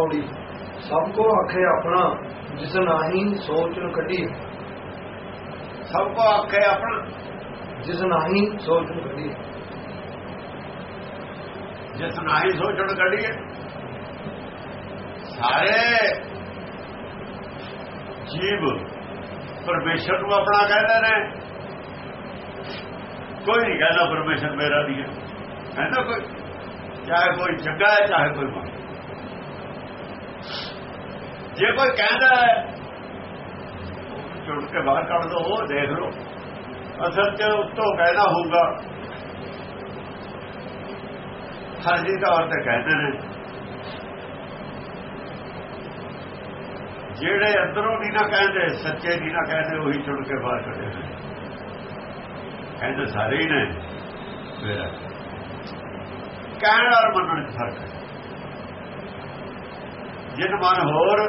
ਪੌੜੀ ਸਭ ਕੋ ਆਖੇ ਆਪਣਾ, ਜਿਸ ਨਾਹੀ ਸੋਚ ਨ ਕੱਢੀ। ਸਭ ਕੋ ਆਖੇ ਆਪਣਾ, ਜਿਸ ਨਾਹੀ ਸੋਚ ਨ ਕੱਢੀ। ਜਿਸ ਨਾਹੀ ਸੋਚਣ ਕੱਢੀਏ ਸਾਰੇ ਜੀਵ ਪਰਮੇਸ਼ਰ ਨੂੰ ਆਪਣਾ ਕਹਿੰਦੇ ਨੇ। ਕੋਈ ਨਹੀਂ ਕਹਿੰਦਾ ਪਰਮੇਸ਼ਰ ਮੇਰਾ ਨਹੀਂ ਹੈ। ਨਾ ਕੋਈ, ਚਾਹੇ ਕੋਈ ਚੰਗਾ ਹੈ, ਚਾਹੇ ਕੋਈ ਜੇ ਕੋਈ ਕਹਿੰਦਾ ਹੈ ਛੁੱਟ ਕੇ ਬਾਹਰ ਕੱਢ ਦੋ, ਉਹ ਦੇਖ ਲਓ। ਅਸਲ ਚ ਉੱਤੋਂ ਕਹਿਣਾ ਹੋਊਗਾ ਸਾਡੀ ਤੌਰ ਤੇ ਕਹਿੰਦੇ ਨੇ। ਜਿਹੜੇ ਅੰਦਰੋਂ ਨਹੀਂ ਨਾ ਕਹਿੰਦੇ, ਸੱਚੇ ਨਹੀਂ ਨਾ ਕਹਿੰਦੇ, ਉਹੀ ਛੁੱਟ ਕੇ ਬਾਹਰ ਕੱਢੇ ਨੇ। ਕਹਿੰਦੇ ਸਾਰੇ ਹੀ ਨੇ। ਮੇਰਾ ਕਹਿਣ ਔਰ ਮੰਨਣ ਚ ਫ਼ਰਕ ਹੈ। ਜਿਨ ਮਨ ਹੋਰ,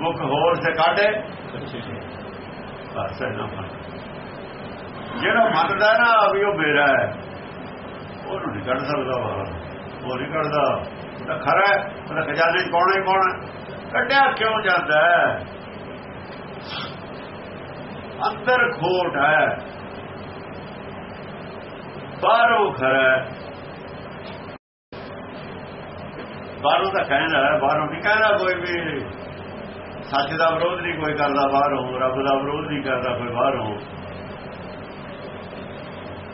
ਮੁਖ ਹੋਰ ਤੇ ਕਾਢੇ। ਬਸ ਨਾ ਮਨ। ਜਿਹੜਾ ਮੰਨਦਾ ਨਾ ਵੀ ਉਹ ਮੇਰਾ ਹੈ, ਉਹਨੂੰ ਨਹੀਂ ਕੱਢ ਸਕਦਾ ਬਾਹਰ ਉਹ ਨਹੀਂ ਕੱਢਦਾ। ਤਾਂ ਖਰਾ ਉਹਦਾ ਖਜ਼ਾਨੇ ਕੌਣ ਹੈ ਕੌਣ ਕੱਢਿਆ ਕਿਉਂ ਜਾਂਦਾ ਅੰਦਰ ਖੋਟ ਹੈ। ਬਾਹਰੋਂ ਖਰਾ ਹੈ ਬਾਹਰੋਂ ਤਾਂ ਕਹਿਣ ਕਹਿੰਦਾ ਬਾਹਰੋਂ ਨਹੀਂ ਕਹਿੰਦਾ ਕੋਈ ਵੀ। ਸੱਚ ਦਾ ਵਿਰੋਧ ਨਹੀਂ ਕੋਈ ਕਰਦਾ ਬਾਹਰੋਂ, ਰੱਬ ਦਾ ਵਿਰੋਧ ਨਹੀਂ ਕਰਦਾ ਕੋਈ ਬਾਹਰੋਂ।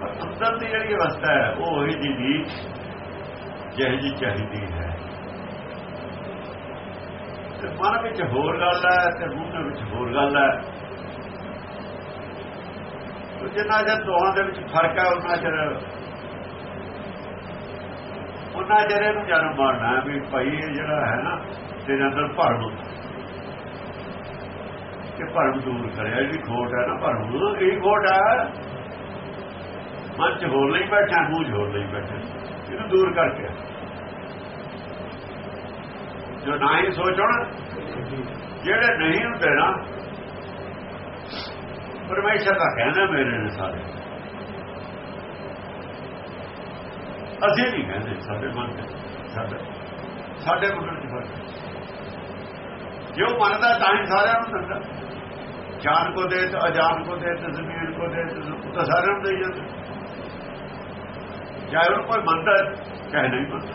ਪਰ ਅੰਦਰ ਦੀ ਜਿਹੜੀ ਅਵਸਥਾ ਹੈ, ਉਹ ਉਹੀ ਦੀ ਦੀ ਜਿਹੀ ਜੀ ਚਾਹੀਦੀ ਹੈ। ਤੇ ਮਨ ਵਿੱਚ ਹੋਰ ਗੱਲ ਹੈ ਤੇ ਮੂੰਹ ਦੇ ਵਿੱਚ ਹੋਰ ਗੱਲ ਹੈ। ਜਿੰਨਾ ਜਦ ਦੋਹਾਂ ਦੇ ਵਿੱਚ ਫ਼ਰਕ ਹੈ ਉਹਨਾਂ ਚਿਰ ਉਹਨਾਂ ਜਿਹੜੇ ਨੂੰ ਜਨਮ ਮਾਰਨਾ ਵੀ ਭਾਈ ਇਹ ਜਿਹੜਾ ਹੈ ਨਾ ਤੇਰੇ ਅੰਦਰ ਭਰਮ ਕਿ ਭਰਮ ਦੂਰ ਕਰਿਆ ਜਿਹੜੀ ਖੋਟ ਹੈ ਨਾ ਭਰਮ। ਇਹ ਖੋਟ ਹੈ, ਮਨ ਚ ਹੋਰ ਨਹੀਂ ਬੈਠਾ, ਮੂੰਹ ਚ ਹੋਰ ਨਹੀਂ ਬੈਠਾ। ਇਹਨੂੰ ਦੂਰ ਕਰਕੇ। ਜੋ ਨਾ ਹੀ ਸੋਚਣ, ਜਿਹੜੇ ਨਹੀਂ ਹੁੰਦੇ ਨਾ, ਪਰਮੇਸ਼ਰ ਦਾ ਕਹਿਣਾ ਮੇਰੇ ਨੇ ਸਾਰੇ। ਅਸੀਂ ਨਹੀਂ ਕਹਿੰਦੇ, ਸਾਡੇ ਮਨ ਤੇ ਸਾਡੇ ਸਾਡੇ ਮਨ ਚ ਫ਼ਰਕ ਉਹ ਮੰਨਦਾ ਤਾਂ ਹੀ ਸਾਰਿਆਂ ਨੂੰ ਦਿੰਦਾ। ਜਾਨ ਕੋ ਦੇ ਤੇ ਅਜਾਨ ਕੋ ਦੇ ਤੇ ਜ਼ਮੀਰ ਕੋ ਦੇ ਤੇ ਸਾਰਿਆਂ ਨੂੰ ਦੇ ਜਾਂਦਾ। ਚਾਹੇ ਉਹ ਕੋਈ ਮੰਨਦਾ ਚਾਹੇ ਨਹੀਂ ਮੰਨਦਾ।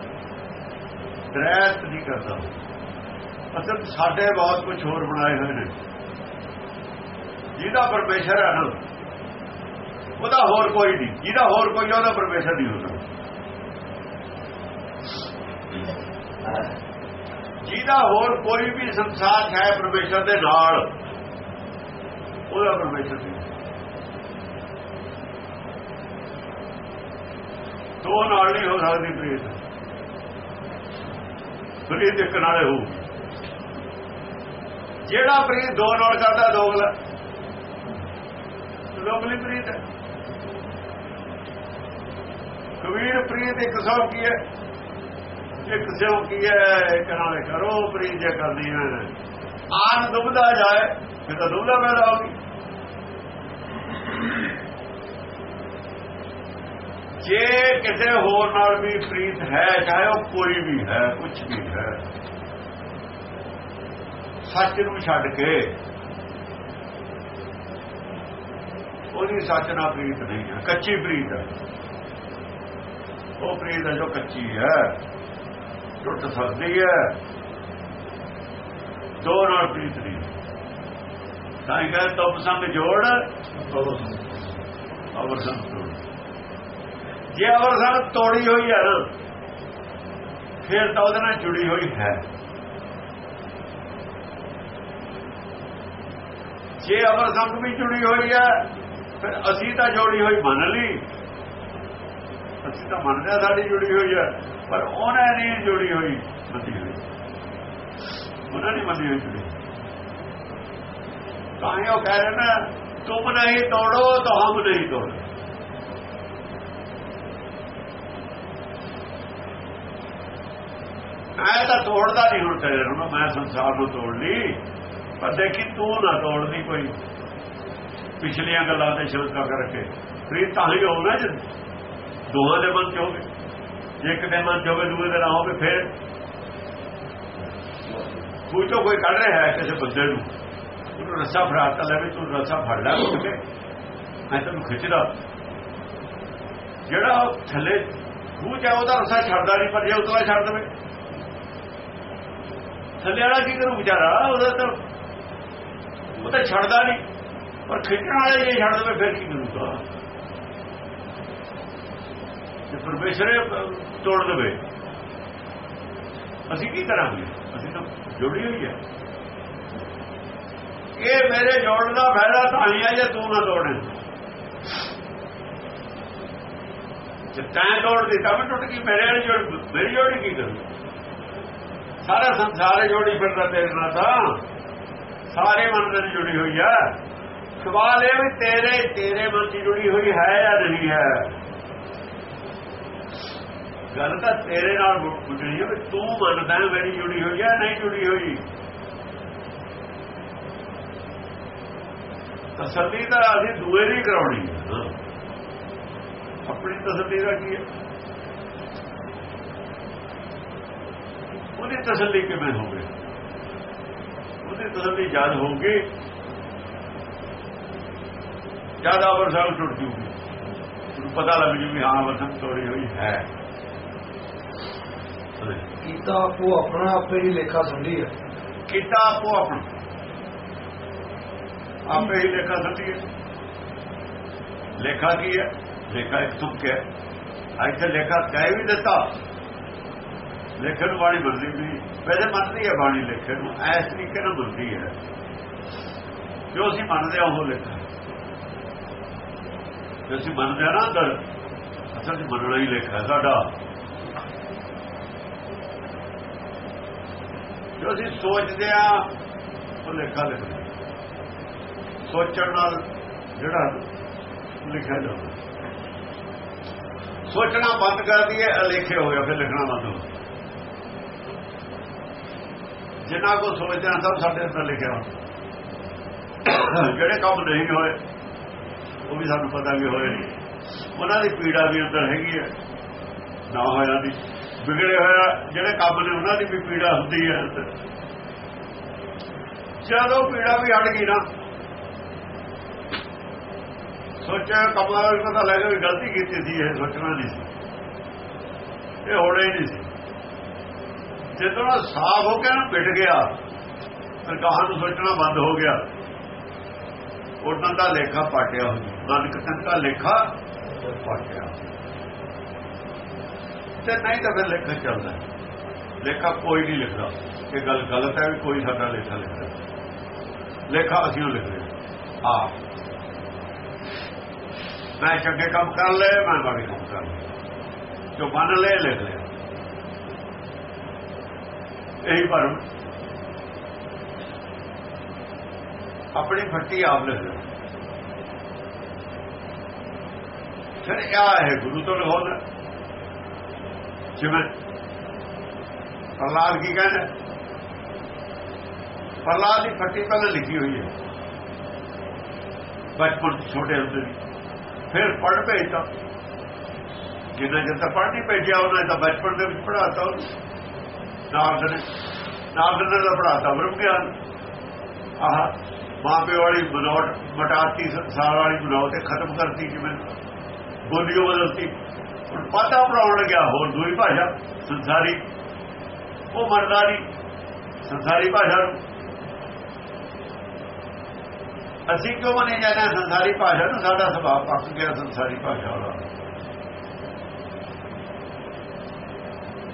ਦਰੈਤ ਨਹੀਂ ਕਰਦਾ। ਅਸਲ ਸਾਡੇ ਬਹੁਤ ਕੁਝ ਹੋਰ ਬਣਾਏ ਹੋਏ ਨੇ। ਜਿਹਦਾ ਪਰਮੇਸ਼ਰ ਹੈ ਨਾ, ਉਹਦਾ ਹੋਰ ਕੋਈ ਨਹੀਂ। ਜਿਹਦਾ ਹੋਰ ਕੋਈ ਉਹਦਾ ਪਰਮੇਸ਼ਰ ਨਹੀਂ ਹੁੰਦਾ। ਜਿਹਦਾ ਹੋਰ ਕੋਈ ਵੀ ਸੰਸਾਰ ਹੈ ਪਰਮੇਸ਼ਰ ਦੇ ਨਾਲ, ਉਹਦਾ ਪਰਮੇਸ਼ਰ ਨਹੀਂ। ਦੋ ਨਾਲ ਨਹੀਂ ਹੋ ਸਕਦੀ ਪ੍ਰੀਤ। ਪ੍ਰੀਤ ਇੱਕ ਨਾਲੇ ਹੋ ਜਿਹੜਾ ਪ੍ਰੀਤ ਦੋ ਨਾਲ ਕਰਦਾ ਦੋਗਲਾ ਦੋਗਲੀ ਪ੍ਰੀਤ। ਹੈ ਕਬੀਰ ਪ੍ਰੀਤ ਇੱਕ ਸੌ ਕੀ ਹੈ? ਇੱਕ ਸਿਉ ਕੀ ਹੈ, ਇੱਕ ਨਾਲੇ ਕਰੋ, ਪ੍ਰੀਤ ਜੇ ਕਰਨੀ ਹੈ। ਆਨ ਦੁਬਦਾ ਜਾਏ, ਫਿਰ ਤਾਂ ਦੁਬਦਾ ਪੈਦਾ ਗਈ। ਜੇ ਕਿਸੇ ਹੋਰ ਨਾਲ ਵੀ ਪ੍ਰੀਤ ਹੈ, ਚਾਹੇ ਉਹ ਕੋਈ ਵੀ ਹੈ ਕੁਝ ਵੀ ਹੈ, ਸੱਚ ਨੂੰ ਛੱਡ ਕੇ ਉਹਦੀ ਸੱਚ ਨਾਲ ਪ੍ਰੀਤ ਨਹੀਂ ਹੈ, ਕੱਚੀ ਪ੍ਰੀਤ ਹੈ। ਉਹ ਪ੍ਰੀਤ ਹੈ ਜੋ ਕੱਚੀ ਹੈ ਟੁੱਟ ਸਕਦੀ ਹੈ। ਦੋ ਨਾਲ ਪ੍ਰੀਤ ਨਹੀਂ ਤਾਂ ਇਹ ਕਹਿੰਦਾ ਤੁਮ ਸੰਗ ਜੋੜ। ਅਵਰ ਸੰਗ ਤੋੜ। ਜੇ ਅਵਰ ਸੰਗ ਤੋੜੀ ਹੋਈ ਹੈ ਨਾ, ਫਿਰ ਤਾਂ ਉਹਦੇ ਨਾਲ ਜੁੜੀ ਹੋਈ ਹੈ। ਜੇ ਅਵਰ ਸੰਗ ਵੀ ਜੁੜੀ ਹੋਈ ਹੈ, ਫਿਰ ਅਸੀਂ ਤਾਂ ਜੋੜੀ ਹੋਈ ਮੰਨ ਲਈ। ਅਸੀਂ ਤਾਂ ਮੰਨਦੇ ਸਾਡੀ ਜੁੜੀ ਹੋਈ ਹੈ, ਪਰ ਉਹਨਾਂ ਨੇ ਜੁੜੀ ਹੋਈ ਮੰਨੀ ਹੋਈ। ਉਹਨਾਂ ਨੇ ਮੰਨੀ ਹੋਈ ਜੁੜੀ। ਤਾਂ ਇਹ ਉਹ ਕਹਿ ਰਹੇ ਨਾ, ਤੁਮ ਨਹੀਂ ਤੋੜੋ, ਤਾਂ ਹਮ ਨਹੀਂ ਤੋੜੋ। ਮੈਂ ਤਾਂ ਤੋੜਦਾ ਨਹੀਂ ਹੁਣ ਤੇਰੇ ਨੂੰ, ਮੈਂ ਸੰਸਾਰ ਨੂੰ ਤੋੜ ਲਈ। ਪਰ ਦੇਖੀ ਤੂੰ ਨਾ ਤੋੜਦੀ ਕੋਈ। ਪਿਛਲੀਆਂ ਗੱਲਾਂ ਤੇ ਸ਼ੰਕਾ ਕਰਕੇ। ਫਿਰ ਤਾਂ ਹੀ ਹੋਣਾ ਜੇ। ਦੋਹਾਂ ਦੇ ਮਨ ਚ ਹੋਵੇ, ਜੇ ਇੱਕ ਦੇ ਮਨ ਚ ਹੋਵੇ ਦੂਏ ਦੇ ਨਾ ਹੋਵੇ, ਫਿਰ ਖੂਚੋ ਕੋਈ ਕੱਢ ਰਿਹਾ ਹੈ ਕਿਸੇ ਬੰਦੇ ਨੂੰ, ਉਹਨੂੰ ਰੱਸਾ ਫੜਾ ਲੈ ਵੀ ਤੂੰ ਰੱਸਾ ਫੜ ਲੈ ਉੱਠ ਕੇ, ਮੈਂ ਤੈਨੂੰ ਖਿੱਚਦਾ। ਜਿਹੜਾ ਉਹ ਥੱਲੇ ਖੂਹ ਚ ਉਹਦਾ ਰੱਸਾ ਛੱਡਦਾ ਨਹੀਂ, ਪਰ ਜੇ ਉਤਲਾ ਛੱਡ ਦੇਵੇ। ਥੱਲੇ ਵਾਲਾ ਕੀ ਕਰੂ ਵਿਚਾਰਾ? ਉਹਦਾ ਤਾਂ ਉਹ ਤਾਂ ਛੱਡਦਾ ਨਹੀਂ, ਪਰ ਖਿੱਚਣ ਵਾਲੇ ਜੇ ਛੱਡ ਦੇਵੇ, ਫਿਰ ਕੀ ਕਰੂਗਾ? ਜੇ ਪਰਮੇਸ਼ਰ ਤੋੜ ਦੇਵੇ। ਅਸੀਂ ਕੀ ਕਰਾਂਗੇ? ਅਸੀਂ ਤਾਂ ਜੋੜੀ ਹੋਈ ਹੈ। ਇਹ ਮੇਰੇ ਜੋੜਨ ਦਾ ਫਾਇਦਾ ਤਾਂ ਹੀ ਹੈ ਜੇ ਤੂੰ ਨਾ ਤੋੜੇ ਜੇ ਤੈਂ ਤੋੜ ਦਿੱਤਾ ਮੈਂ ਟੁੱਟ ਗਈ। ਮੇਰੇ ਵਾਲੀ ਜੋੜ, ਮੇਰੀ ਜੋੜੀ ਕੀ ਕਰੂ? ਸਾਰਾ ਸੰਸਾਰ ਜੋੜੀ ਫਿਰਦਾ ਤੇਰੇ ਨਾਲ ਤਾਂ। ਸਾਰੇ ਮਨ ਨਾਲ ਜੁੜੀ ਹੋਈ ਹੈ। ਸਵਾਲ ਇਹ ਵੀ ਤੇਰੇ ਤੇਰੇ ਮਨ ਦੀ ਜੁੜੀ ਹੋਈ ਹੈ ਜਾਂ ਨਹੀਂ ਹੈ? ਗੱਲ ਤਾਂ ਤੇਰੇ ਨਾਲ ਪੁੱਛਣੀ ਹੈ ਵੀ ਤੂੰ ਮੰਨਦਾ ਹੈ ਮੇਰੀ ਜੁੜੀ ਹੋਈ ਹੈ ਨਹੀਂ ਜੁੜੀ ਹੋਈ। ਤਸੱਲੀ ਤਾਂ ਅਸੀਂ ਦੂਏ ਦੀ ਕਰਾਉਣੀ ਆਪਣੀ ਤਸੱਲੀ ਦਾ ਕੀ ਹੈ? ਉਹਦੀ ਤਸੱਲੀ ਕਿਵੇਂ ਹੋਵੇ? ਉਹਦੀ ਤਸੱਲੀ ਜਦ ਹੋਊਗੀ, ਜਦ ਆਵਰ ਸਾਹਿਬ ਟੁੱਟ ਜੂਗੀ। ਪਤਾ ਲੱਗ ਜੂ ਵੀ ਹਾਂ ਵਸਨ ਤੋੜੀ ਹੋਈ ਹੈ। ਕੀਤਾ ਆਪੋ ਆਪਣਾ ਆਪੇ ਹੀ ਲੇਖਾ ਸੰਧੀ ਹੈ ਕੀਤਾ ਆਪੋ ਆਪਣਾ। ਆਪੇ ਹੀ ਲੇਖਾ ਸੰਧੀ ਹੈ ਲੇਖਾ ਕੀ ਹੈ ਲੇਖਾ ਇੱਕ ਤੁਕ ਹੈ ਇੱਥੇ ਲੇਖਾ ਕਹਿ ਵੀ ਦਿੱਤਾ। ਲੇਖਣ ਨੂੰ ਬਾਣੀ ਬੰਦੀ ਵੀ ਵੈਸੇ ਮੰਨਦੀ ਹੈ ਬਾਣੀ ਲੇਖਣ ਨੂੰ। ਐਸ ਤਰੀਕੇ ਨਾਲ ਬੰਦੀ ਹੈ ਜੋ ਅਸੀਂ ਮੰਨਦੇ ਹਾਂ ਉਹ ਲੇਖਾ। ਜੋ ਅਸੀਂ ਮੰਨਦੇ ਹਾਂ ਨਾ ਅੰਦਰ ਅਸਲ ਚ ਮੰਨਣਾ ਹੀ ਲੇਖਾ ਸਾਡਾ। ਜੋ ਅਸੀਂ ਸੋਚਦੇ ਆ ਉਹ ਲੇਖਾ ਲਿਖਦੇ ਸੋਚਣ ਨਾਲ ਜਿਹੜਾ ਲਿਖਿਆ ਜਾਂਦਾ ਸੋਚਣਾ ਬੰਦ ਕਰਦੀ ਹੈ ਅਲੇਖੇ ਹੋ ਗਿਆ ਫਿਰ ਲਿਖਣਾ ਬੰਦ ਹੋ ਜਿੰਨਾ ਕੋ ਸੋਚਦੇ ਆ, ਸਭ ਸਾਡੇ ਅੰਦਰ ਲਿਖਿਆ ਜਿਹੜੇ ਕੰਮ ਨਹੀਂ ਹੋਏ, ਉਹ ਵੀ ਸਾਨੂੰ ਪਤਾ ਵੀ ਹੋਏ ਨਹੀਂ। ਉਹਨਾਂ ਦੀ ਪੀੜਾ ਵੀ ਅੰਦਰ ਹੈਗੀ ਹੈ। ਨਾ ਹੋਇਆ ਦੀ। ਵਿਗੜੇ ਹੋਇਆ, ਜਿਹੜੇ ਕੰਮ ਨੇ ਉਹਨਾਂ ਦੀ ਵੀ ਪੀੜਾ ਹੁੰਦੀ ਹੈ ਜਦੋਂ ਪੀੜਾ ਵੀ ਹਟ ਗਈ ਨਾ। ਸੋਚਿਆ ਕਮਾਲ ਨੂੰ ਪਤਾ ਲੱਗਾ ਵੀ ਗਲਤੀ ਕੀਤੀ ਸੀ ਇਹ, ਸੋਚਣਾ ਨਹੀਂ ਸੀ। ਇਹ ਹੋਣਾ ਹੀ ਨਹੀਂ ਸੀ। ਜਦੋਂ ਸਾਫ਼ ਹੋ ਗਿਆ ਨਾ ਮਿਟ ਗਿਆ, ਫਿਰ ਕਹਾਂ ਨੂੰ ਸੋਚਣਾ ਬੰਦ ਹੋ ਗਿਆ। ਉਹਨਾਂ ਦਾ ਲੇਖਾ ਪਾਟਿਆ ਹੋ ਗਿਆ ਨਾਨਕ ਦਾ ਲੇਖਾ ਪਾਟਿਆ। ਤੇ ਨਹੀਂ ਤਾਂ ਫਿਰ ਲੇਖਾ ਚੱਲਦਾ ਲੇਖਾ ਕੋਈ ਨਹੀਂ ਲਿਖਦਾ ਇਹ ਗੱਲ ਗਲਤ ਹੈ ਵੀ ਕੋਈ ਸਾਡਾ ਲੇਖਾ ਲਿਖਦਾ ਲੇਖਾ ਅਸੀਂ ਲਿਖਦੇ ਆ ਮੈਂ ਚੰਗੇ ਕੰਮ ਕਰ ਲਏ ਮੈਂ ਮਾੜੇ ਕੰਮ ਕਰ ਲਏ ਜੋ ਮੰਨ ਲਏ ਲਿਖ ਲਿਆ ਇਹੀ ਭਰਮ ਆਪਣੀ ਫੱਟੀ ਆਪ ਲਿਖ ਲਿਆ ਫਿਰ ਇਹ ਹੈ ਗੁਰੂ ਤੋਂ ਲਿਖਾਉਣਾ ਜਿਵੇਂ ਪ੍ਰਲਾਦ ਕੀ ਕਹਿੰਦਾ ਪ੍ਰਲਾਦ ਦੀ ਫੱਟੀ ਪਹਿਲਾਂ ਲਿਖੀ ਹੋਈ ਹੈ ਬਚਪਨ ਛੋਟੇ ਹੁੰਦੇ ਦੀ ਫਿਰ ਪੜ੍ਹ ਭੇਜਤਾ ਜਿੰਨਾ ਜਦ ਤੱਕ ਪੜ੍ਹ ਨਹੀਂ ਭੇਜਿਆ ਉਹਨਾਂ ਤਾਂ ਬਚਪਨ ਦੇ ਵਿੱਚ ਪੜਾਤਾ ਨਾਰਦ ਨੇ ਨਾਰਦ ਨੇ ਤਾਂ ਪੜਾਤਾ ਬ੍ਰਹਮ ਗਿਆਨ ਆਹ ਮਾਂ ਪਿਓ ਵਾਲੀ ਬਨੋਟ ਮਟਾਤੀ ਸਾਲ ਵਾਲੀ ਬਨੋਟ ਤੇ ਖਤਮ ਕਰਤੀ ਜਿਵੇਂ ਬੋਲੀਓ ਬਦਲਤੀ ਹੁਣ ਪਤਾ ਪੜਾਉਣ ਲੱਗਿਆ, ਹੋਰ ਦੂਈ ਭਾਸ਼ਾ, ਸੰਸਾਰੀ। ਉਹ ਮਰਦਾਰੀ ਸੰਸਾਰੀ ਭਾਸ਼ਾ ਨੂੰ। ਅਸੀਂ ਕਿਉਂ ਮੰਨੇ ਜਾਂਦੇ ਹਾਂ ਸੰਸਾਰੀ ਭਾਸ਼ਾ ਨੂੰ? ਸਾਡਾ ਸੁਭਾਅ ਪੱਕ ਗਿਆ ਸੰਸਾਰੀ ਭਾਸ਼ਾ ਵਾਲਾ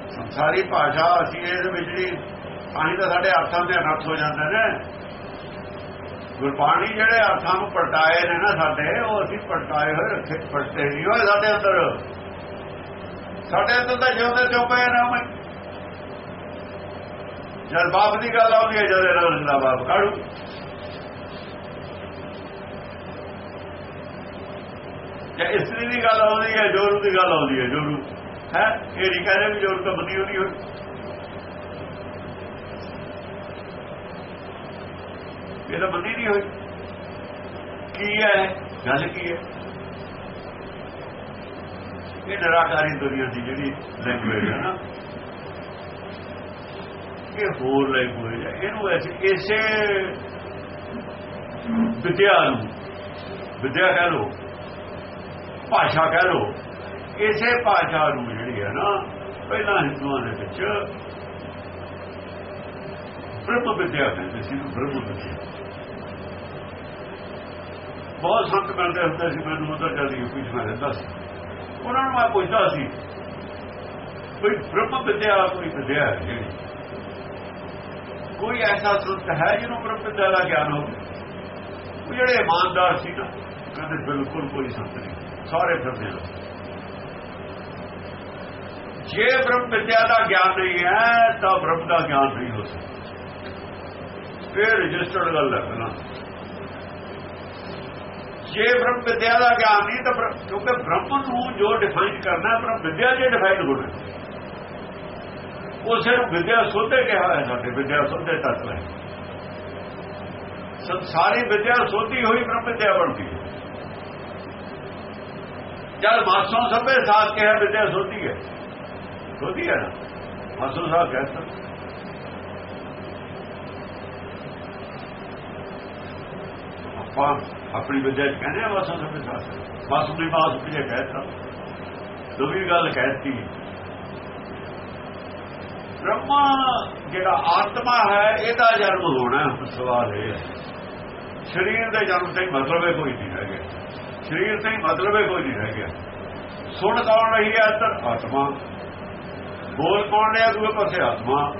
ਸੰਸਾਰੀ ਭਾਸ਼ਾ ਅਸੀਂ ਇਹਦੇ ਵਿੱਚ ਜਿਹੜੀ ਪਾਣੀ ਤਾਂ ਸਾਡੇ ਅਰਥਾਂ ਦੇ ਅਨਰਥ ਹੋ ਜਾਂਦੇ ਨੇ। ਗੁਰਬਾਣੀ ਜਿਹੜੇ ਅਰਥਾਂ ਨੂੰ ਪਲਟਾਏ ਨੇ ਨਾ ਸਾਡੇ, ਉਹ ਅਸੀਂ ਪਲਟਾਏ ਹੋਏ ਰੱਖੇ, ਪਲਟੇ ਨਹੀਂ ਹੋਏ ਸਾਡੇ ਅੰਦਰ। ਸਾਡੇ ਅੰਦਰ ਤਾਂ ਜਿਉਂਦੇ ਜੋ ਪਏ ਨਾ ਜਦ ਬਾਪ ਦੀ ਗੱਲ ਆਉਂਦੀ ਹੈ, ਜਦ ਇਹਨਾਂ ਦਾ ਬਾਪ ਕਾੜੂ। ਜੇ ਇਸਤਰੀ ਦੀ ਗੱਲ ਆਉਂਦੀ ਹੈ, ਜੋਰੂ ਦੀ ਗੱਲ ਆਉਂਦੀ ਹੈ, ਜੋਰੂ। ਹੈ? ਇਹ ਨਹੀਂ ਰਹੇ ਵੀ ਜੋਰੂ ਤਾਂ ਬੰਦੀ ਹੋਣੀ ਹੋਈ। ਇਹ ਤਾਂ ਬੰਦੀ ਨਹੀਂ ਹੋਈ। ਕੀ ਹੈ ਗੱਲ ਕੀ ਹੈ? ਇਹ ਨਿਰਾਕਾਰੀ ਦੁਨੀਆ ਦੀ ਜਿਹੜੀ ਲੈਂਗੁਏਜ ਹੈ ਨਾ, ਇਹ ਹੋਰ ਲੈਂਗੁਏਜ ਹੈ ਇਹਨੂੰ ਐਸੇ ਇਸੇ ਵਿਦਿਆ ਨੂੰ, ਵਿਦਿਆ ਕਹਿ ਲੋ ਭਾਸ਼ਾ ਕਹਿ ਲੋ ਇਸੇ ਭਾਸ਼ਾ ਨੂੰ ਜਿਹੜੀ ਹੈ ਨਾ, ਪਹਿਲਾਂ ਹਿੰਦੂਆਂ ਦੇ ਵਿੱਚ ਬ੍ਰਹਮ ਵਿਦਿਆ ਕਹਿੰਦੇ ਸੀ ਬ੍ਰਹਮ ਵਿਦਿਆ। ਬਹੁਤ ਸੰਤ ਮਿਲਦੇ ਹੁੰਦੇ ਸੀ, ਮੈਨੂੰ ਉਧਰ ਜਲਦੀ ਯੂਪੀ ਚ ਮੈਂ ਰਹਿੰਦਾ ਸੀ। ਉਹਨਾਂ ਨੂੰ ਮੈਂ ਪੁੱਛਦਾ ਸੀ, ਕੋਈ ਬ੍ਰਹਮ ਵਿਦਿਆ ਕੋਈ ਵਿਦਿਆ ਹੈ ਜਿਹੜੀ? ਕੋਈ ਐਸਾ ਸੰਤ ਹੈ ਜਿਹਨੂੰ ਬ੍ਰਹਮ ਵਿਦਿਆ ਦਾ ਗਿਆਨ ਹੋਵੇ? ਉਹ ਜਿਹੜੇ ਇਮਾਨਦਾਰ ਸੀ ਨਾ ਕਹਿੰਦੇ ਬਿਲਕੁਲ ਕੋਈ ਸੰਤ ਨਹੀਂ। ਸਾਰੇ ਫਿਰਦੇ ਨੇ ਜੇ ਬ੍ਰਹਮ ਵਿਦਿਆ ਦਾ ਗਿਆਨ ਨਹੀਂ ਹੈ, ਤਾਂ ਬ੍ਰਹਮ ਦਾ ਗਿਆਨ ਨਹੀਂ ਹੋ ਸਕਦਾ। ਇਹ ਰਜਿਸਟਰਡ ਗੱਲ ਹੈ ਪਹਿਲਾਂ। ਜੇ ਬ੍ਰਹਮ ਵਿਦਿਆ ਦਾ ਗਿਆਨ ਨਹੀਂ, ਤਾਂ ਕਿਉਂਕਿ ਬ੍ਰਹਮ ਨੂੰ ਜੋ ਡਿਫਾਈਨ ਕਰਨਾ ਹੈ ਬ੍ਰਹਮ ਵਿਦਿਆ ਜੇ ਡਿਫਾਈਨ ਹੋਣਾ। ਉਸੇ ਨੂੰ ਵਿਦਿਆ ਸੋਧੇ ਕਿਹਾ ਹੈ ਸਾਡੇ, ਵਿਦਿਆ ਸੋਧੇ ਤੱਕ ਹੈ ਸੰਸਾਰੀ ਵਿਦਿਆ ਸੋਧੀ ਹੋਈ ਬ੍ਰਹਮ ਵਿਦਿਆ ਬਣਦੀ ਹੈ ਜਦ ਮਾਸੋਂ ਸਭੇ ਸਾਥ ਕਿਹਾ ਵਿਦਿਆ ਸੋਧੀ ਹੈ। ਸੋਧੀ ਹੈ ਨਾ? ਮਾਸੋਂ ਸਾਹਿਬ ਕਹਿੰਦਾ ਆਪਾਂ ਆਪਣੀ ਵਿਦਿਆ ਚ ਕਹਿੰਦੇ ਆ ਮਾਸੋਂ ਸਭੇ ਸਾਥ। ਬਸ ਦੀ ਮਾਸ ਪਿਛੇ ਕਹਿਤਾ ਦੂਜੀ ਗੱਲ ਕਹਿਤੀ। ਬ੍ਰਹਮਾ ਜਿਹੜਾ ਆਤਮਾ ਹੈ, ਇਹਦਾ ਜਨਮ ਹੋਣਾ ਸਵਾਲ ਇਹ ਹੈ। ਸਰੀਰ ਦੇ ਜਨਮ ਤੋਂ ਮਤਲਬ ਹੈ ਕੋਈ ਨਹੀਂ ਰਹਿ ਸਰੀਰ ਤੋਂ ਮਤਲਬ ਹੈ ਕੋਈ ਨਹੀਂ ਰਹਿ ਸੁਣ ਕੌਣ ਰਹੀ ਹੈ? ਅੰਦਰ ਆਤਮਾ। ਬੋਲ ਕੌਣ ਰਿਹਾ? ਦੂਏ ਪਾਸੇ ਆਤਮਾ।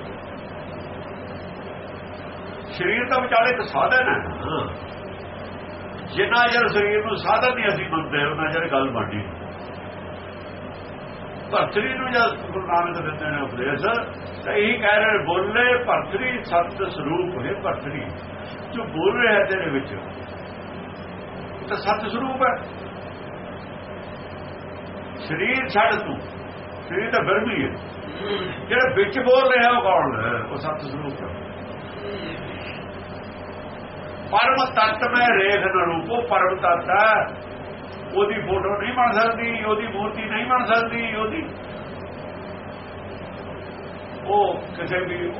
ਸਰੀਰ ਤਾਂ ਵਿਚਾਲੇ ਇੱਕ ਸਾਧਨ ਹੈ। ਜਿੰਨਾ ਜਰ ਸਰੀਰ ਨੂੰ ਸਾਧਨ ਨਹੀਂ ਅਸੀਂ ਮੰਨਦੇ, ਉਹਨਾਂ ਜਰ ਗੱਲ ਬਣਦੀ ਭਰਤਰੀ ਨੂੰ ਜਦ ਗੁਰੂ ਨਾਨਕ ਦਿੰਦੇ ਨੇ ਉਪਦੇਸ਼, ਤਾਂ ਇਹੀ ਕਹਿ ਰਹੇ ਬੋਲੇ ਭਰਤਰੀ ਸਤ ਸਰੂਪ ਹੈ ਭਰਤਰੀ। ਜੋ ਬੋਲ ਰਿਹਾ ਤੇਰੇ ਵਿੱਚ ਤਾਂ ਸਤ ਸਰੂਪ ਹੈ। ਸਰੀਰ ਛੱਡ ਤੂੰ, ਸਰੀਰ ਤਾਂ ਗਰਮੀ ਹੈ। ਜਿਹੜਾ ਵਿੱਚ ਬੋਲ ਰਿਹਾ ਉਹ ਕੌਣ ਹੈ? ਉਹ ਸਤ ਸਰੂਪ ਹੈ। ਪਰਮ ਤੱਤ ਮੈਂ ਰੇਖ ਨ ਰੂਪੋ, ਪਰਮ ਤੱਤ ਹੈ। ਉਹਦੀ ਫੋਟੋ ਨਹੀਂ ਬਣ ਸਕਦੀ, ਉਹਦੀ ਮੂਰਤੀ ਨਹੀਂ ਬਣ ਸਕਦੀ, ਉਹਦੀ। ਉਹ ਕਿਸੇ ਵੀ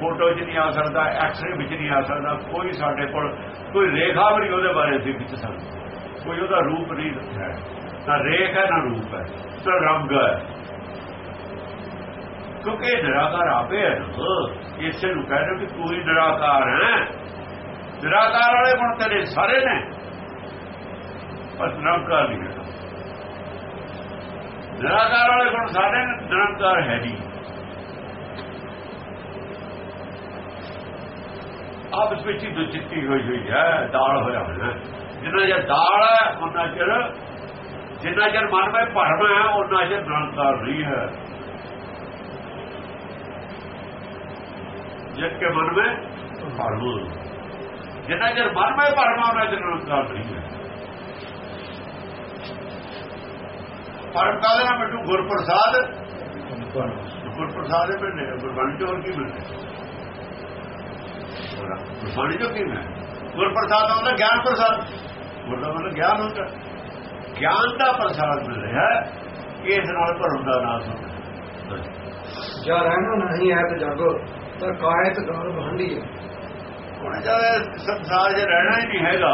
ਫੋਟੋ 'ਚ ਨਹੀਂ ਆ ਸਕਦਾ ਐਕਸਰੇ ਵਿੱਚ ਨਹੀਂ ਆ ਸਕਦਾ, ਕੋਈ ਸਾਡੇ ਕੋਲ ਕੋਈ ਰੇਖਾ ਵੀ ਨਹੀਂ ਉਹਦੇ ਬਾਰੇ ਅਸੀਂ ਵਿੱਚ ਸਕਦਾ। ਕੋਈ ਉਹਦਾ ਰੂਪ ਨਹੀਂ ਹੈ ਨਾ ਰੇਖ ਹੈ, ਨਾ ਰੂਪ ਹੈ, ਨਾ ਰੰਗ ਹੈ। ਕਿਉਂਕਿ ਨਿਰਾਕਾਰ ਆਪੇ ਹੈ। ਇਸੇ ਨੂੰ ਕਹਿੰਦੇ ਕਿ ਤੂੰ ਹੀ ਨਿਰਾਕਾਰ ਹੈ। ਨਿਰਾਕਾਰ ਵਾਲੇ ਗੁਣ ਤੇਰੇ ਸਾਰੇ ਨੇ। ਪਰ ਨਿਰੰਕਾਰ ਨਹੀਂ ਹੈ ਨਿਰਾਕਾਰ ਵਾਲੇ ਗੁਣ ਸਾਰੇ ਨੇ ਨਿਰੰਕਾਰ ਹੈ ਨਹੀਂ। ਆਪਸ ਵਿੱਚ ਹੀ ਦੁਚਿੱਤੀ ਹੋਈ ਹੋਈ ਹੈ, ਦਾਲ ਹੋਇਆ ਹੋਇਆ। ਜਿੰਨਾ ਜੇ ਦਾਲ ਹੈ ਉਹਨਾਂ ਚਿਰ, ਜਿੰਨਾ ਚਿਰ ਮਨ ਵਿੱਚ ਭਰਮ ਹੈ ਉਹਨਾਂ ਚਿਰ ਨਿਰੰਕਾਰ ਨਹੀਂ ਹੈ। ਜਿਸ ਕੇ ਮਨ ਵਿੱਚ ਭਰਮ ਜਿੰਨਾ ਚਿਰ ਮਨ ਵਿੱਚ ਭਰਮ ਉਹਨਾਂ ਚਿਰ ਨਿਰੰਕਾਰ ਨਹੀਂ ਪਰਮ ਕਾਲੇ ਨਾਲ ਮਿੱਟੂ ਗੁਰਪ੍ਰਸਾਦ? ਗੁਰਪ੍ਰਸਾਦ ਦੇ ਮਿਲਨੇ ਗੁਰਬਾਣੀ ਚੋਂ ਕੀ ਮਿਲਨੇ ਗੁਰਬਾਣੀ ਚੋਂ ਕੀ ਮਿਲਨੇ ਗੁਰਪ੍ਰਸਾਦ ਹੁੰਦਾ ਗਿਆਨ ਪ੍ਰਸਾਦ। ਗੁਰਦਾ ਮਤਲਬ ਗਿਆਨ ਹੁੰਦਾ। ਗਿਆਨ ਦਾ ਪ੍ਰਸਾਦ ਮਿਲ ਰਿਹਾ ਇਸ ਨਾਲ ਭਰਮ ਦਾ ਨਾਸ ਹੁੰਦਾ। ਜਾਂ ਰਹਿਣਾ ਨਹੀਂ ਹੈ ਤੇ ਜਗ। ਤਾਂ ਕਾਇਤ ਗਾਲ ਭਾਂਡੀ ਹੈ। ਜਦ ਸੰਸਾਰ 'ਚ ਰਹਿਣਾ ਹੀ ਨਹੀਂ ਹੈਗਾ,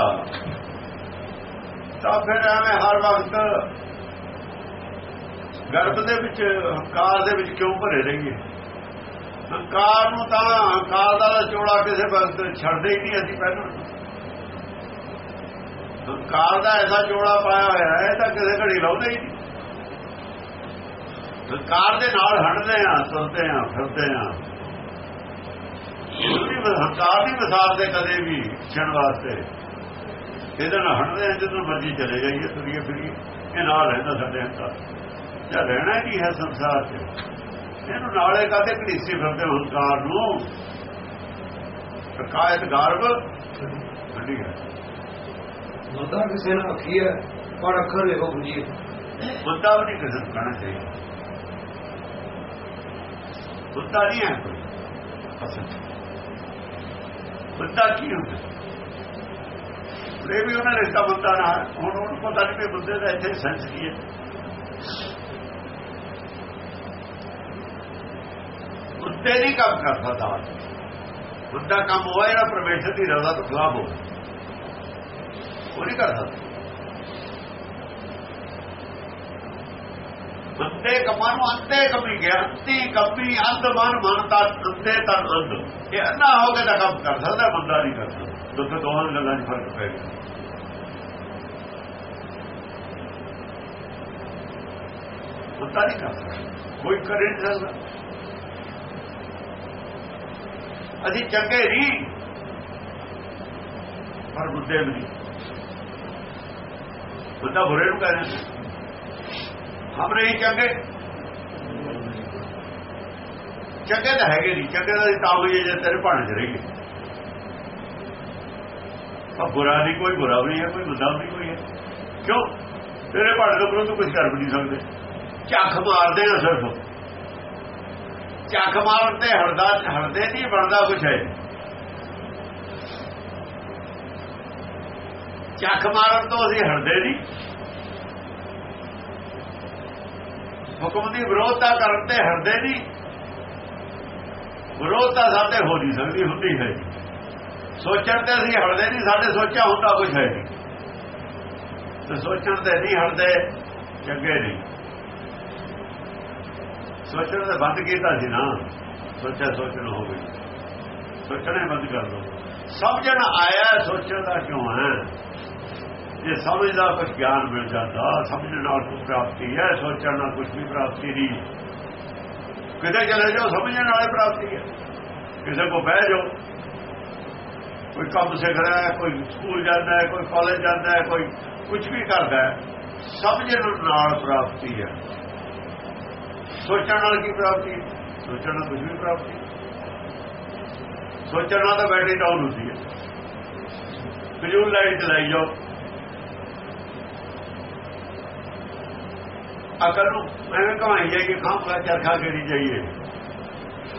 ਤਾਂ ਫਿਰ ਐਵੇਂ ਹਰ ਵਕਤ ਗਰਭ ਦੇ ਵਿੱਚ, ਹੰਕਾਰ ਦੇ ਵਿੱਚ ਕਿਉਂ ਭਰੇ ਰਹੀਏ? ਹੰਕਾਰ ਨੂੰ ਤਾਂ ਹੰਕਾਰ ਦਾ ਚੋੜਾ ਕਿਸੇ ਵਕਤ ਛੱਡਦੇ ਹੀ ਨਹੀਂ ਅਸੀਂ ਪਹਿਲਾਂ। ਹੰਕਾਰ ਦਾ ਐਸਾ ਚੋੜਾ ਪਾਇਆ ਹੋਇਆ ਹੈ ਤਾਂ ਕਿਸੇ ਘੜੀ ਲਾਉਂਦੇ ਹੀ ਨਹੀਂ। ਹੰਕਾਰ ਦੇ ਨਾਲ ਹਟਦੇ ਆ ਤੁਰਦੇ ਆ ਫਿਰਦੇ ਆ ਹੰਕਾਰ ਦੀ ਮਿਸਾਲ ਦੇ ਕਦੇ ਵੀ ਛਣ ਵਾਸਤੇ। ਇਹਦੇ ਨਾਲ ਹਟਦੇ ਜਦੋਂ ਮਰਜ਼ੀ ਚਲੇ ਜਾਈਏ ਤੁਰੀਏ ਫਿਰੀਏ ਇਹ ਨਾਲ ਰਹਿੰਦਾ ਸਾਡੇ ਹੰਕਾਰ ਜਾਂ ਰਹਿਣਾ ਕੀ ਹੈ ਸੰਸਾਰ 'ਚ? ਇਹਨੂੰ ਨਾਲੇ ਕਾਤੇ ਘੜੀਸੇ ਫਿਰਦੇ ਹੰਕਾਰ ਨੂੰ? ਸ਼ਿਕਾਇਤ ਗਰਭ? ਵੱਡੀ ਹੈ ਬੰਦਾ ਕਿਸੇ ਨਾਲ ਅੱਖੀ ਹੈ ਪਰ ਅੱਖਰ ਵੇਖੋ ਬੁਝੀ ਬੰਦਾ ਵੀ ਨਹੀਂ ਕਿਸੇ ਨੂੰ ਕਹਿਣਾ ਚਾਹੀਦਾ। ਬੰਦਾ ਨਹੀਂ ਹੈ ਕੋਈ। ਅਸਲ ਬੰਦਾ ਕੀ ਹੁੰਦਾ ਇਹ ਵੀ ਉਹਨਾਂ ਨੇ ਤਾਂ ਬੰਦਾ ਨਾ, ਹੁਣ ਉਹਨੂੰ ਪਤਾ ਨਹੀਂ ਕਿ ਬੰਦੇ ਦਾ ਇੱਥੇ ਸੈਂਸ ਕੀ ਹੈ। ਉੱਤੇ ਨਹੀਂ ਕੰਮ ਕਰ ਸਕਦਾ ਬੰਦਾ ਕੰਮ ਹੋਇਆ ਜਿਹੜਾ ਪਰਮੇਸ਼ਰ ਦੀ ਰਜ਼ਾ ਤੋਂ ਖਿਲਾਫ ਹੋ ਉਹ ਨਹੀਂ ਕਰ ਸਕਦਾ ਬੰਦੇ ਕਮਾਂ ਨੂੰ ਅੰਤੇ ਕਮੀ ਗਿਆ ਅੰਤੀ ਕਮੀ ਅੰਤ ਮਨ ਮਨਤਾ ਅੰਤੇ ਤਾਂ ਅੰਧ। ਇਹ ਨਾ ਹੋ ਕੇ ਤਾਂ ਕੰਮ ਕਰ ਸਕਦਾ ਬੰਦਾ ਨਹੀਂ ਕਰ ਸਕਦਾ। ਦੁੱਖ ਦੋਹਾਂ ਗੱਲਾਂ 'ਚ ਫ਼ਰਕ ਪੈ ਗਿਆ। ਬੰਦਾ ਨਹੀਂ ਕਰ ਸਕਦਾ। ਕੋਈ ਕਰੇ ਨਹੀਂ ਸਕਦਾ। ਅਸੀਂ ਚੰਗੇ ਨਹੀਂ, ਪਰ ਬੁੱਧੇ ਵੀ ਨਹੀਂ। ਬੰਦਾ ਬੁਰੇ ਨੂੰ ਕਹਿੰਦੇ ਹਮ ਨਹੀਂ ਚੰਗੇ। ਚੰਗੇ ਤਾਂ ਹੈਗੇ ਨਹੀਂ ਚੰਗੇ ਦਾ ਤਾਂ ਹੋਈ ਜੇ ਤੇਰੇ ਭਾਣੇ ਚ ਰਹੀ ਆ ਬੁਰਾ ਨਹੀਂ, ਕੋਈ ਬੁਰਾ ਵੀ ਹੈ, ਕੋਈ ਬੰਦਾ ਨਹੀਂ ਕੋਈ ਹੈ। ਕਿਉਂ? ਤੇਰੇ ਭਾਣੇ ਤੋਂ ਤੂੰ ਕੁਝ ਕਰ ਵੀ ਨਹੀਂ ਸਕਦੇ। ਝੱਖ ਮਾਰਦੇ ਆ ਸਿਰਫ। ਝੱਖ ਮਾਰਨ ਤੇ ਹਰਦਾ ਹਰਦੇ ਨਹੀਂ, ਬਣਦਾ ਕੁਝ ਹੈ। ਝੱਖ ਮਾਰਨ ਤੋਂ ਅਸੀਂ ਹਰਦੇ ਨਹੀਂ। ਹੁਕਮ ਦੀ ਵਿਰੋਧਤਾ ਕਰਨ ਤੇ ਹਰਦੇ ਨਹੀਂ। ਵਿਰੋਧਤਾ ਸਾਡੇ ਹੋ ਨਹੀਂ ਸਕਦੀ, ਹੁੰਦੀ ਹੈ ਸੋਚਣ ਤੇ ਅਸੀਂ ਹਟਦੇ ਨਹੀਂ, ਸਾਡੇ ਸੋਚਿਆ ਹੁੰਦਾ ਕੁਝ ਹੈ ਨਹੀਂ। ਤੇ ਸੋਚਣ ਤੇ ਨਹੀਂ ਹਟਦੇ, ਚੰਗੇ ਨਹੀਂ। ਸੋਚਣ ਦਾ ਬੰਦ ਕੀਤਾ ਸੀ ਨਾ, ਸੋਚਿਆ ਸੋਚਣਾ ਹੋ ਗਈ। ਸੋਚਣਾ ਬੰਦ ਕਰ ਦੋ। ਸਮਝਣ ਆਇਆ, ਸੋਚਣ ਦਾ ਕਿਉਂ ਹੈ? ਜੇ ਸਮਝਦਾ ਕੁਝ ਗਿਆਨ ਮਿਲ ਜਾਂਦਾ ਸਮਝਣ ਨਾਲ ਕੁਝ ਪ੍ਰਾਪਤੀ ਹੈ, ਸੋਚਣ ਨਾਲ ਕੁਝ ਵੀ ਪ੍ਰਾਪਤੀ ਨਹੀਂ। ਕਿਤੇ ਚਲੇ ਜਾਓ, ਸਮਝਣ ਨਾਲ ਪ੍ਰਾਪਤੀ ਹੈ। ਕਿਸੇ ਕੋ ਬਹਿ ਜਾਓ। ਕੋਈ ਕੰਮ ਸਿੱਖ ਰਿਹਾ ਹੈ, ਕੋਈ ਸਕੂਲ ਜਾਂਦਾ ਹੈ, ਕੋਈ ਕਾਲਜ ਜਾਂਦਾ ਹੈ, ਕੋਈ ਕੁਝ ਵੀ ਕਰਦਾ ਹੈ, ਸਮਝਣ ਨਾਲ ਪ੍ਰਾਪਤੀ ਹੈ। ਸੋਚਣ ਨਾਲ ਕੀ ਪ੍ਰਾਪਤੀ? ਸੋਚਣ ਨਾਲ ਕੁਝ ਵੀ ਪ੍ਰਾਪਤੀ ਸੋਚਣ ਨਾਲ ਤਾਂ ਬੈਟਰੀ ਡਾਊਨ ਹੁੰਦੀ ਹੈ। ਫਿਜ਼ੂਲ ਲਾਈਟ ਚਲਾਈ ਜਾਓ। ਅਕਲ ਨੂੰ ਐਵੇਂ ਕਮਾਈ ਜਾਏ ਕਿ ਖਾਂ ਦਾ ਚਰਖਾ ਗੇੜੀ ਜਾਈਏ।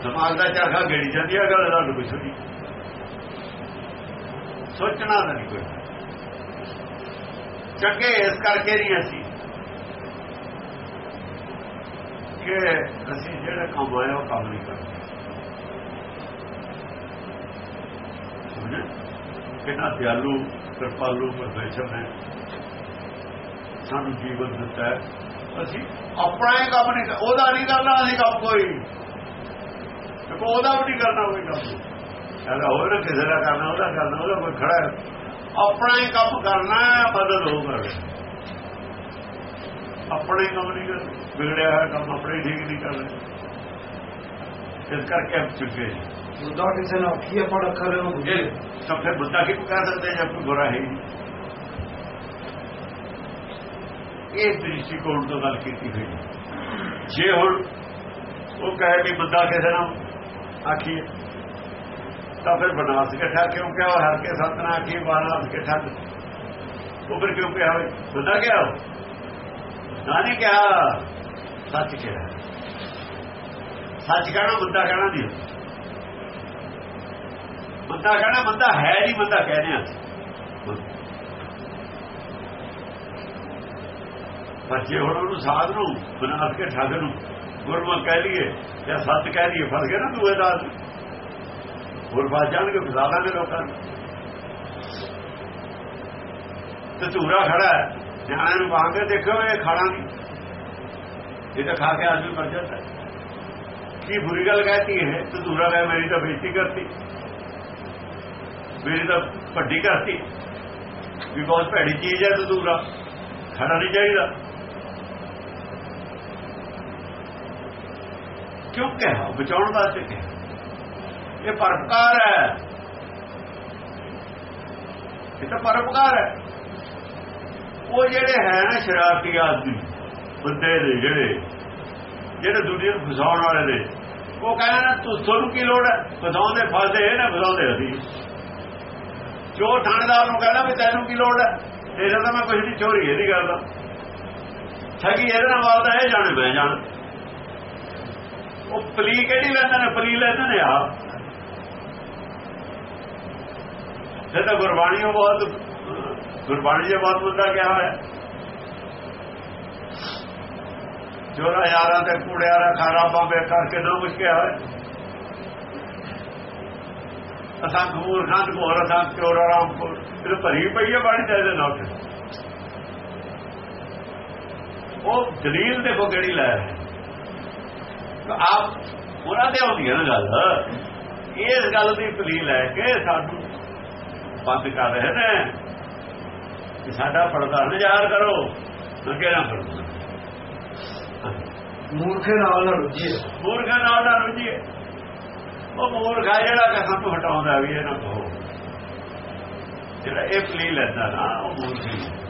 ਦਿਮਾਗ ਦਾ ਚਰਖਾ ਗੇੜੀ ਜਾਂਦੀ ਹੈ ਗੱਲ ਦਾ ਕੁਝ ਨਹੀਂ ਸੋਚਣਾ ਨਹੀਂ ਕੋਈ। ਚੰਗੇ ਇਸ ਕਰਕੇ ਨਹੀਂ ਅਸੀਂ। ਕਿ ਅਸੀਂ ਜਿਹੜਾ ਕੰਮ ਆਇਆ ਉਹ ਕੰਮ ਨਹੀਂ ਕਰਦੇ। ਕਿੰਨਾ ਦਿਆਲੂ, ਕਿਰਪਾਲੂ, ਪਰਮੇਸ਼ਰ ਨੇ ਸਾਨੂੰ ਜੀਵਨ ਦਿੱਤਾ ਹੈ। ਅਸੀਂ ਆਪਣਾ ਹੀ ਕੰਮ ਨਹੀਂ ਉਹਦਾ ਨਹੀਂ ਕਰਨਾ ਅਸੀਂ ਕੰਮ ਕੋਈ। ਦੇਖੋ ਉਹਦਾ ਵੀ ਨਹੀਂ ਕਰਨਾ ਕੋਈ ਕੰਮ। ਇਹਦਾ ਹੋਰ ਕਿਸੇ ਦਾ ਕਰਨਾ ਉਹਦਾ ਕਰਨਾ ਉਹਦਾ ਕੋਈ ਖੜਾ ਆਪਣਾ ਹੀ ਕੰਮ ਕਰਨਾ ਬਦਲ ਹੋ ਕਰ। ਆਪਣੇ ਕੰਮ ਨਹੀਂ ਕਰ ਵਿਗੜਿਆ ਹੋਇਆ ਕੰਮ ਆਪਣੇ ਠੀਕ ਨਹੀਂ ਕਰ ਇਸ ਕਰਕੇ ਆਪ ਚੁੱਕੇ ਮੁੱਦਾ ਕਿਸੇ ਨਾਲ ਕੀ ਆਪਾਂ ਰੱਖ ਰਹੇ ਹੋ ਜੇ ਸਭ ਫਿਰ ਮੁੱਦਾ ਕੀ ਕਹਿ ਸਕਦੇ ਜਦ ਕੋਈ ਬੁਰਾ ਹੈ। ਇਹ ਦ੍ਰਿਸ਼ਟੀਕੋਣ ਤੋਂ ਗੱਲ ਕੀਤੀ ਹੋਈ ਜੇ ਹੁਣ ਉਹ ਕਹੇ ਵੀ ਬੰਦਾ ਕਿਸੇ ਨਾਲ ਆਖੀਏ, ਤਾਂ ਫਿਰ ਬਨਾਸ ਇਕੱਠਾ ਕਿਉਂ ਕਿਹਾ? ਹਰ ਕੇ ਸਤਨਾ ਆਖੀ ਬਾਨਾਸ ਇਕੱਠਾ ਉਹ ਫਿਰ ਕਿਉਂ ਕਿਹਾ ਬੰਦਾ ਕਿਹਾ ਨਾ ਨਹੀਂ ਕਿਹਾ। ਸੱਚ ਕਿਹਾ ਸੱਚ ਕਹਿਣਾ ਬੰਦਾ ਕਹਿਣਾ ਨਹੀਂ। ਬੰਦਾ ਕਹਿਣਾ ਬੰਦਾ ਹੈ ਨਹੀਂ, ਬੰਦਾ ਕਹਿੰਦੇ ਆ। ਪਰ ਜੇ ਹੁਣ ਉਹਨੂੰ ਸਾਧ ਨੂੰ ਬਣਾ ਕੇ ਠੱਗ ਨੂੰ, ਗੁਰਮੁਖ ਕਹਿ ਲਈਏ ਜਾਂ ਸੱਚ ਕਹਿ ਲਈਏ ਫਸ ਗਿਆ ਨਾ ਦੂਏ ਦਾ ਗੁਰਬਾ ਜਾਣਗੇ ਫਸਾਦਾ ਨੇ ਲੋਕਾਂ ਨੂੰ। ਤੇ ਧੂਰਾ ਖੜਾ ਹੈ। ਨਿਆਣੇ ਨੂੰ ਬਾਹਰ ਕੇ ਦੇਖੋ ਇਹ ਖਾਣਾ ਨਹੀਂ। ਇਹ ਤਾਂ ਖਾ ਕੇ ਆਦਮੀ ਮਰ ਜਾਂਦਾ ਕੀ ਬੁਰੀ ਗੱਲ ਕਹਤੀ ਹੈ ਤੇ ਧੂਰਾ ਕਹੇ, ਮੇਰੀ ਤਾਂ ਬੇਇੱਜ਼ਤੀ ਕਰਤੀ। ਮੇਰੀ ਤਾਂ ਵੱਡੀ ਕਰਤੀ। ਵੀ ਬਹੁਤ ਭੈੜੀ ਚੀਜ਼ ਹੈ ਤੇ ਧੂਰਾ। ਖਾਣਾ ਨਹੀਂ ਚਾਹੀਦਾ। ਕਿਉਂ ਕਿਹਾ ਬਚਾਉਣ ਵਾਸਤੇ ਕਿਹਾ ਇਹ ਪਰਪਕਾਰ ਹੈ। ਇਹ ਤਾਂ ਪਰਪਕਾਰ ਹੈ। ਉਹ ਜਿਹੜੇ ਹੈ ਨਾ ਸ਼ਰਾਰਤੀ ਆਦਮੀ, ਬੰਦੇ ਦੇ ਜਿਹੜੇ ਜਿਹੜੇ ਦੁਨੀਆ ਨੂੰ ਫਸਾਉਣ ਵਾਲੇ ਨੇ, ਉਹ ਕਹਿੰਦੇ ਨੇ, ਤੂੰ ਤੁਹਾਨੂੰ ਕੀ ਲੋੜ ਹੈ? ਫਸਾਉਂਦੇ ਫਸਦੇ ਇਹ ਨਾ ਫਸਾਉਂਦੇ ਅਸੀਂ। ਜੋ ਥਾਣੇਦਾਰ ਨੂੰ ਕਹਿੰਦਾ ਵੀ ਤੈਨੂੰ ਕੀ ਲੋੜ ਹੈ? ਤੇਰਾ ਤਾਂ ਮੈਂ ਕੁਝ ਨਹੀਂ, ਚੋਰੀ ਇਹਦੀ ਗੱਲ ਦਾ ਠਗੀ ਇਹਦੇ ਨਾਲ ਵਾਲਦਾ, ਇਹ ਜਾਣੇ ਮੈਂ ਜਾਣ। ਉਹ ਪਲੀ ਕਿਹੜੀ ਲੈਂਦੇ ਨੇ? ਪਲੀ ਲੈਂਦੇ ਨੇ ਆ ਜੇ ਗੁਰਬਾਣੀ ਉਹ ਬਹੁਤ, ਗੁਰਬਾਣੀ ਦੇ ਬਹੁਤ ਮੁੱਦਾ ਕਿਹਾ ਹੋਇਆ। ਜੋਰਾ ਯਾਰਾਂ ਤੇ ਕੂੜਿਆਰਾ ਖਾਰਾ ਬਾਬੇ ਕਰਕੇ ਨਾ ਕੁਝ ਕਿਹਾ ਅਸਾਂ ਅਸੰਖ ਮੂਰਖਾਂ ਘੋਰ, ਅਸਾਂ ਚੋਰ ਆਰਾਮਪੁਰ ਇਹ ਭਰੀ ਪਈ ਹੈ ਬਾਣੀ ਦੇ ਨਾਲ ਉਹ ਦਲੀਲ ਦੇਖੋ ਕਿਹੜੀ ਲੈ ਹੈ ਆਪ ਉਹਨਾਂ ਦੇ ਆਉਂਦੀ ਹੈ ਨਾ ਗੱਲ। ਇਸ ਗੱਲ ਦੀ ਦਲੀਲ ਹੈ ਕਿ ਸਾਨੂੰ ਬੰਦ ਕਰ ਰਹੇ ਨੇ ਕਿ ਸਾਡਾ ਪਰਦਾ ਨਜ਼ਾਰ ਕਰੋ ਅੱਗੇ ਨਾ ਕਰੋ ਮੂਰਖੇ ਨਾਲ ਨਾ ਰੁੱਝੀਏ। ਮੂਰਖਾਂ ਨਾਲ ਨਾ ਰੁਝੀਏ। ਉਹ ਮੂਰਖ ਜਿਹੜਾ ਕਸਮ ਤੋਂ ਹਟਾਉਂਦਾ ਵੀ ਇਹ ਨਾ ਕਹੋ। ਜਿਹੜਾ ਇਹ ਪਲੀ ਲੈਂਦਾ ਨਾ ਉਹ ਮੂਰਖ।